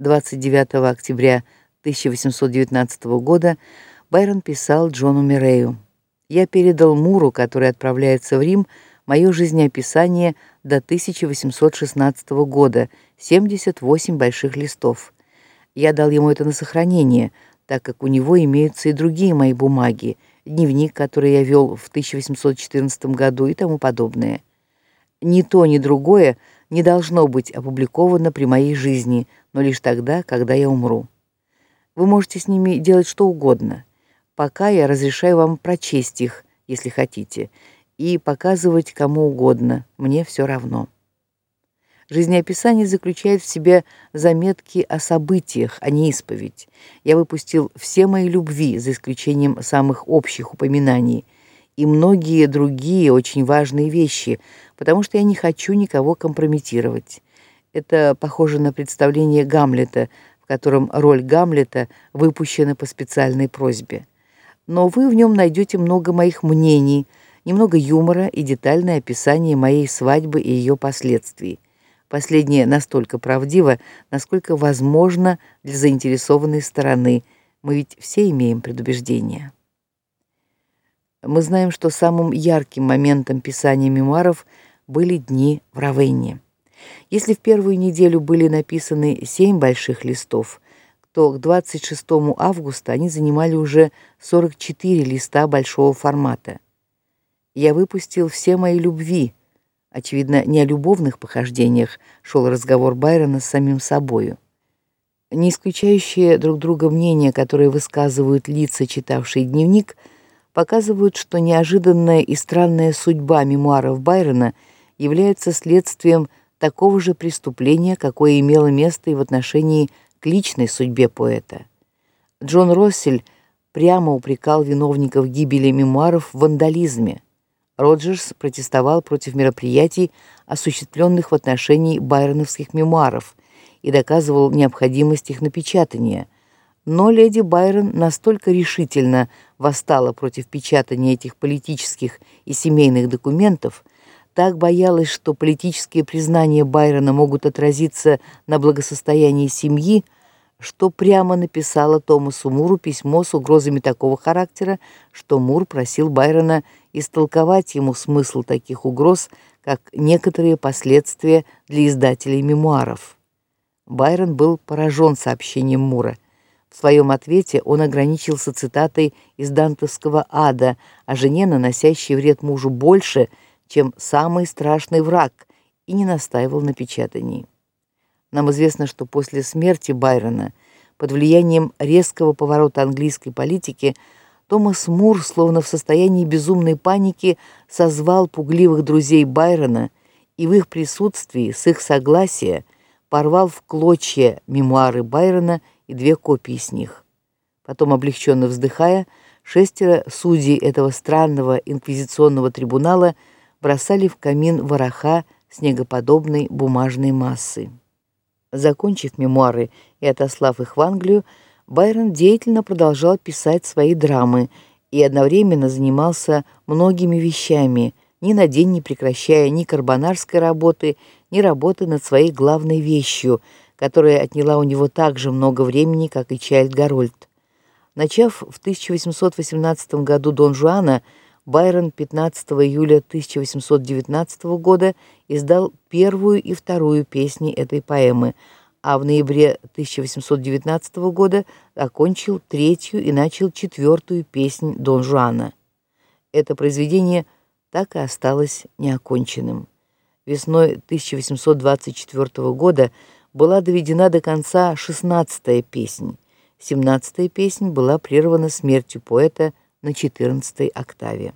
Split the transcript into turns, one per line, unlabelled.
29 октября 1819 года Байрон писал Джону Мирею: "Я передал Муру, который отправляется в Рим, мое жизнеописание до 1816 года, 78 больших листов. Я дал ему это на сохранение, так как у него имеются и другие мои бумаги, дневник, который я вел в 1814 году и тому подобное. Ни то, ни другое не должно быть опубликовано при моей жизни, но лишь тогда, когда я умру. Вы можете с ними делать что угодно. Пока я разрешаю вам прочесть их, если хотите, и показывать кому угодно. Мне все равно. Жизнеописание заключает в себе заметки о событиях, а не исповедь. Я выпустил все мои любви, за исключением самых общих упоминаний, и многие другие очень важные вещи, потому что я не хочу никого компрометировать. Это похоже на представление Гамлета, в котором роль Гамлета выпущена по специальной просьбе. Но вы в нем найдете много моих мнений, немного юмора и детальное описание моей свадьбы и ее последствий. Последнее настолько правдиво, насколько возможно для заинтересованной стороны. Мы ведь все имеем предубеждения. Мы знаем, что самым ярким моментом писания мемуаров были дни в Равенне. Если в первую неделю были написаны семь больших листов, то к 26 августа они занимали уже 44 листа большого формата. Я выпустил все мои любви, Очевидно, не о любовных похождениях шел разговор Байрона с самим собою. Не исключающие друг друга мнения, которые высказывают лица, читавшие дневник, показывают, что неожиданная и странная судьба мемуаров Байрона является следствием такого же преступления, какое имело место и в отношении к личной судьбе поэта. Джон Россель прямо упрекал виновников гибели мемуаров в вандализме. Роджерс протестовал против мероприятий, осуществленных в отношении байроновских мемуаров, и доказывал необходимость их напечатания. Но леди Байрон настолько решительно восстала против печатания этих политических и семейных документов, так боялась, что политические признания Байрона могут отразиться на благосостоянии семьи, что прямо написала Томасу Муру письмо с угрозами такого характера, что Мур просил Байрона истолковать ему смысл таких угроз, как некоторые последствия для издателей мемуаров. Байрон был поражен сообщением Мура. В своем ответе он ограничился цитатой из дантовского Ада о жене, наносящей вред мужу больше, чем самый страшный враг, и не настаивал на печатании. Нам известно, что после смерти Байрона, под влиянием резкого поворота английской политики, Томас Мур, словно в состоянии безумной паники, созвал пугливых друзей Байрона и в их присутствии, с их согласия, порвал в клочья мемуары Байрона и две копии с них. Потом, облегченно вздыхая, шестеро судей этого странного инквизиционного трибунала бросали в камин вороха снегоподобной бумажной массы. Закончив мемуары и отослав их в Англию, Байрон деятельно продолжал писать свои драмы и одновременно занимался многими вещами, ни на день не прекращая ни карбонарской работы, ни работы над своей главной вещью, которая отняла у него так же много времени, как и Чайльд Гарольд. Начав в 1818 году Дон Жуана, Байрон 15 июля 1819 года издал первую и вторую песни этой поэмы, а в ноябре 1819 года окончил третью и начал четвертую песнь Дон Жуана. Это произведение так и осталось неоконченным. Весной 1824 года была доведена до конца шестнадцатая песнь. Семнадцатая песнь была прервана смертью поэта на четырнадцатой октаве.